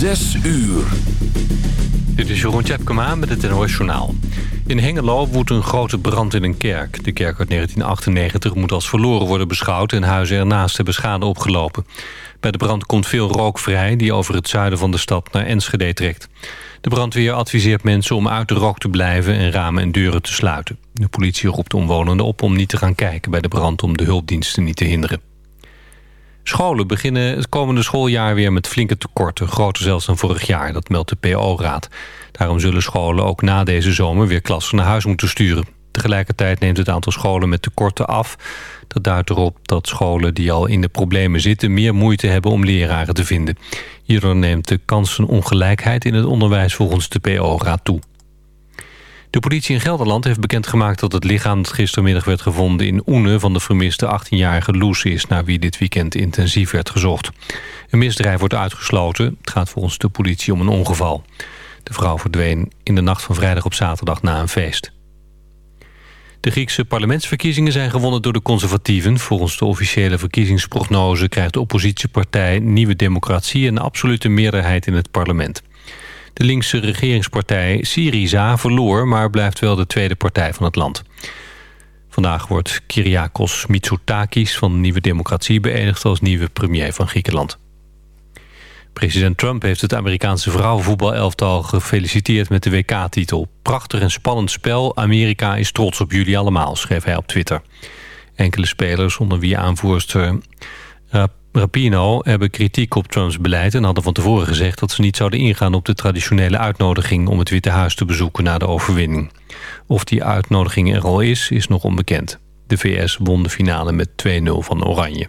Zes uur. Dit is Jeroen Tjepkema met het NOS Journaal. In Hengelo woedt een grote brand in een kerk. De kerk uit 1998 moet als verloren worden beschouwd... en huizen ernaast hebben schade opgelopen. Bij de brand komt veel rook vrij... die over het zuiden van de stad naar Enschede trekt. De brandweer adviseert mensen om uit de rook te blijven... en ramen en deuren te sluiten. De politie roept omwonenden op om niet te gaan kijken bij de brand... om de hulpdiensten niet te hinderen. Scholen beginnen het komende schooljaar weer met flinke tekorten. Groter zelfs dan vorig jaar, dat meldt de PO-raad. Daarom zullen scholen ook na deze zomer weer klassen naar huis moeten sturen. Tegelijkertijd neemt het aantal scholen met tekorten af. Dat duidt erop dat scholen die al in de problemen zitten... meer moeite hebben om leraren te vinden. Hierdoor neemt de kansenongelijkheid in het onderwijs volgens de PO-raad toe. De politie in Gelderland heeft bekendgemaakt dat het lichaam... dat gistermiddag werd gevonden in Oene van de vermiste 18-jarige Loes is... naar wie dit weekend intensief werd gezocht. Een misdrijf wordt uitgesloten. Het gaat volgens de politie om een ongeval. De vrouw verdween in de nacht van vrijdag op zaterdag na een feest. De Griekse parlementsverkiezingen zijn gewonnen door de conservatieven. Volgens de officiële verkiezingsprognose krijgt de oppositiepartij Nieuwe Democratie... een absolute meerderheid in het parlement. De linkse regeringspartij Syriza verloor... maar blijft wel de tweede partij van het land. Vandaag wordt Kyriakos Mitsotakis van Nieuwe Democratie... beëdigd als nieuwe premier van Griekenland. President Trump heeft het Amerikaanse vrouwenvoetbalelftal gefeliciteerd met de WK-titel. Prachtig en spannend spel. Amerika is trots op jullie allemaal, schreef hij op Twitter. Enkele spelers, onder wie aanvoerster Rapino hebben kritiek op Trumps beleid... en hadden van tevoren gezegd dat ze niet zouden ingaan op de traditionele uitnodiging... om het Witte Huis te bezoeken na de overwinning. Of die uitnodiging er al is, is nog onbekend. De VS won de finale met 2-0 van Oranje.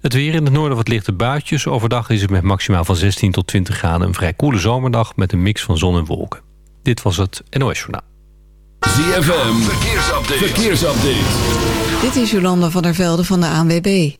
Het weer in het noorden wat lichte buitjes. Overdag is het met maximaal van 16 tot 20 graden een vrij koele zomerdag... met een mix van zon en wolken. Dit was het NOS Journaal. ZFM, verkeersupdate. verkeersupdate. Dit is Jolanda van der Velde van de ANWB.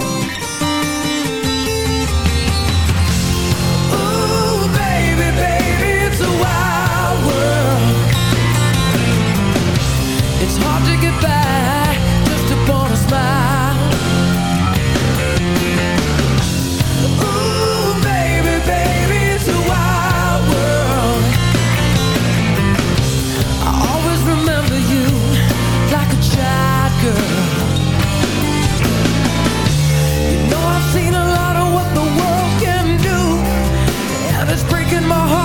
in my heart.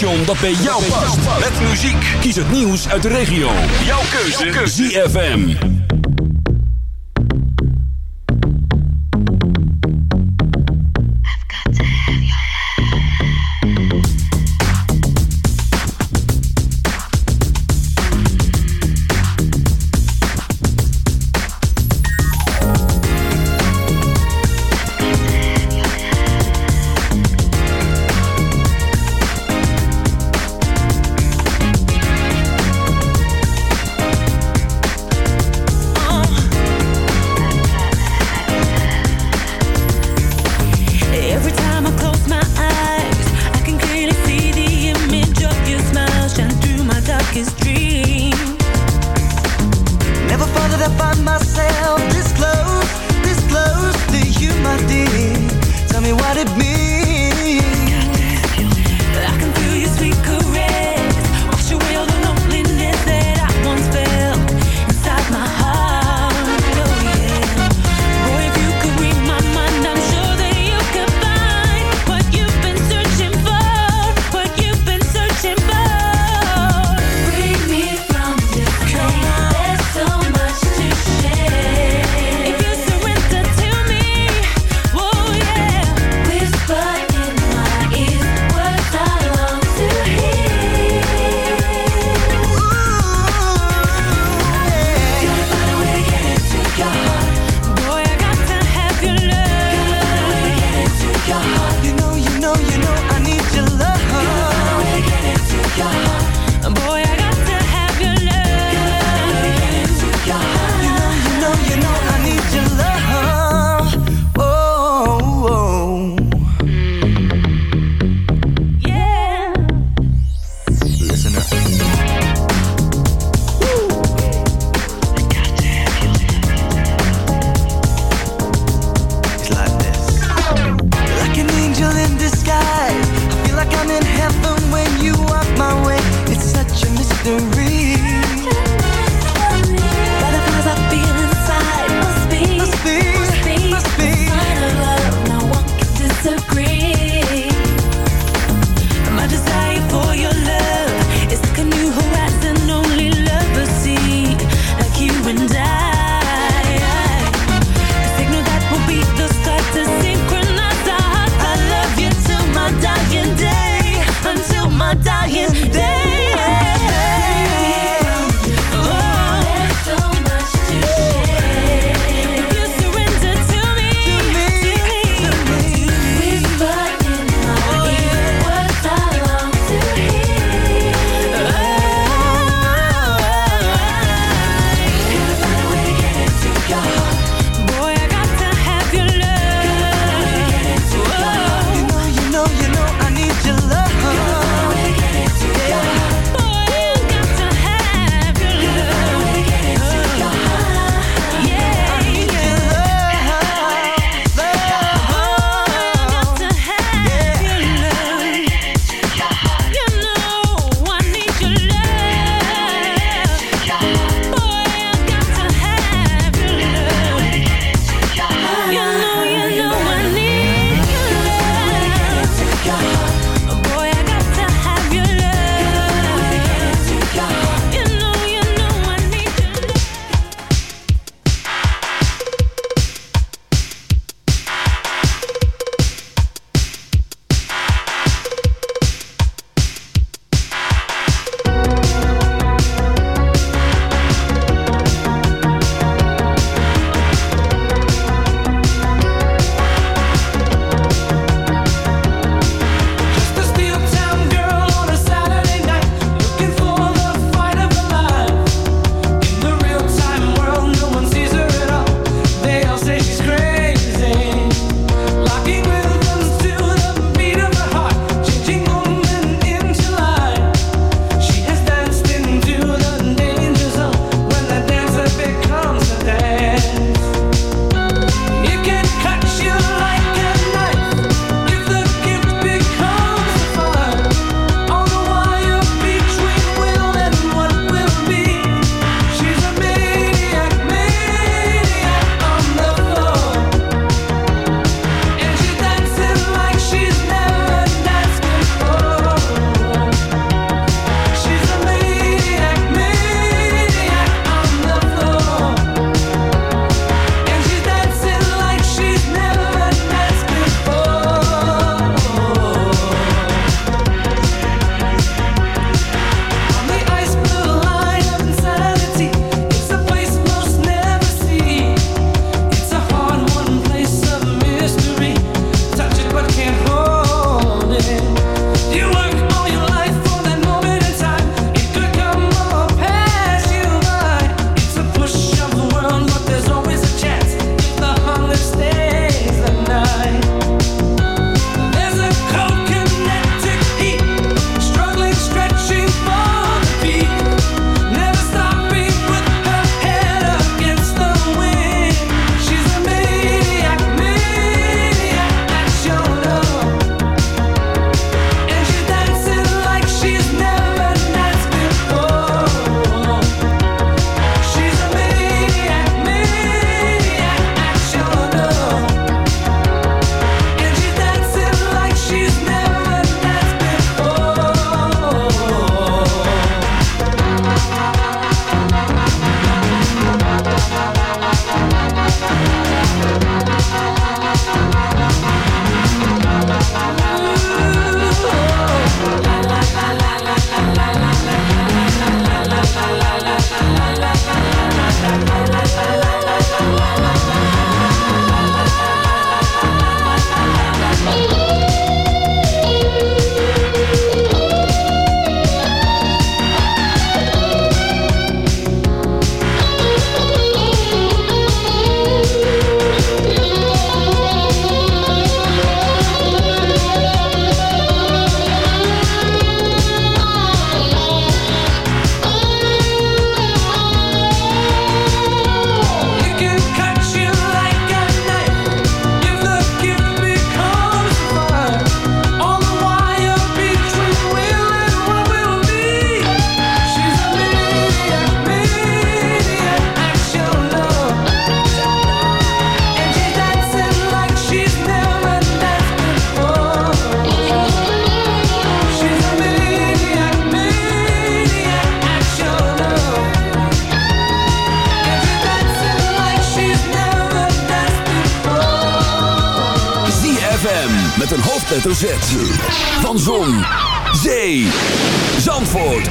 Radiostation dat bij jou past. Met muziek. Kies het nieuws uit de regio. Jouw keuze. ZFM. ZFM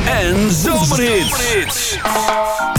en Zomerhits. Shook,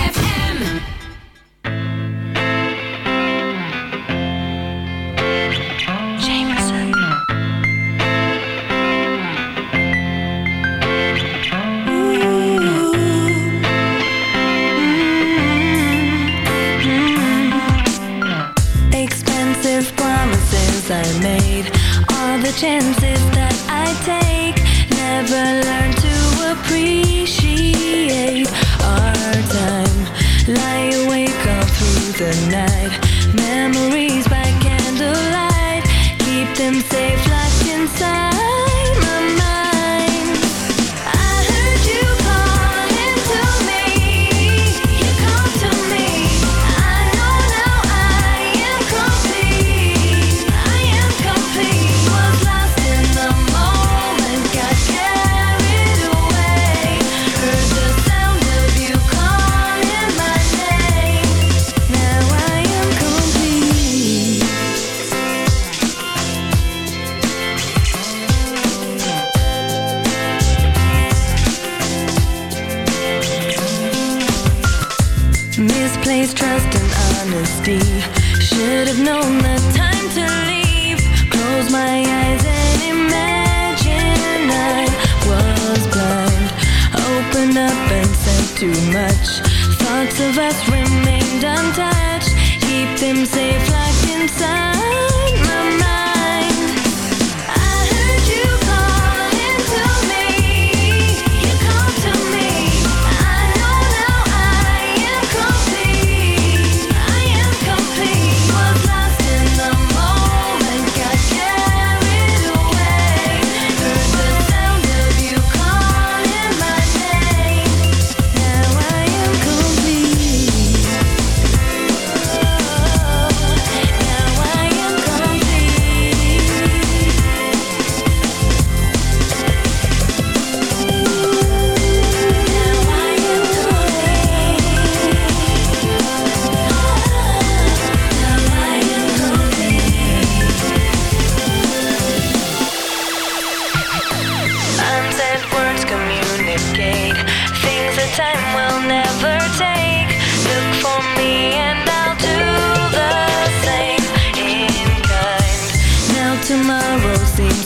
the Memories by candlelight. Keep them safe locked inside. victims, they flagged inside.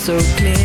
so clear.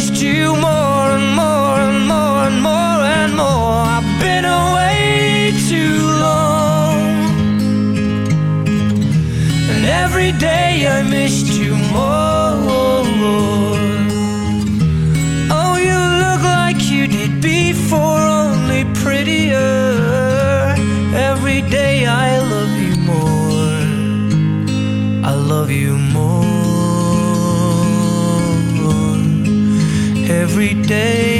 Missed you more Every day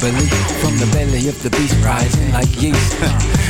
From the belly of the beast rising like yeast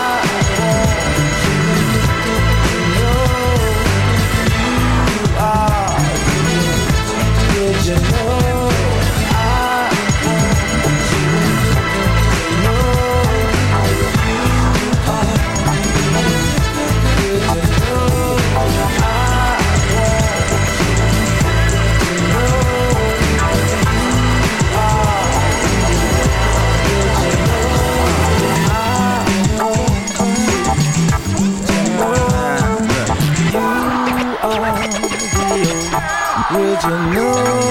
you know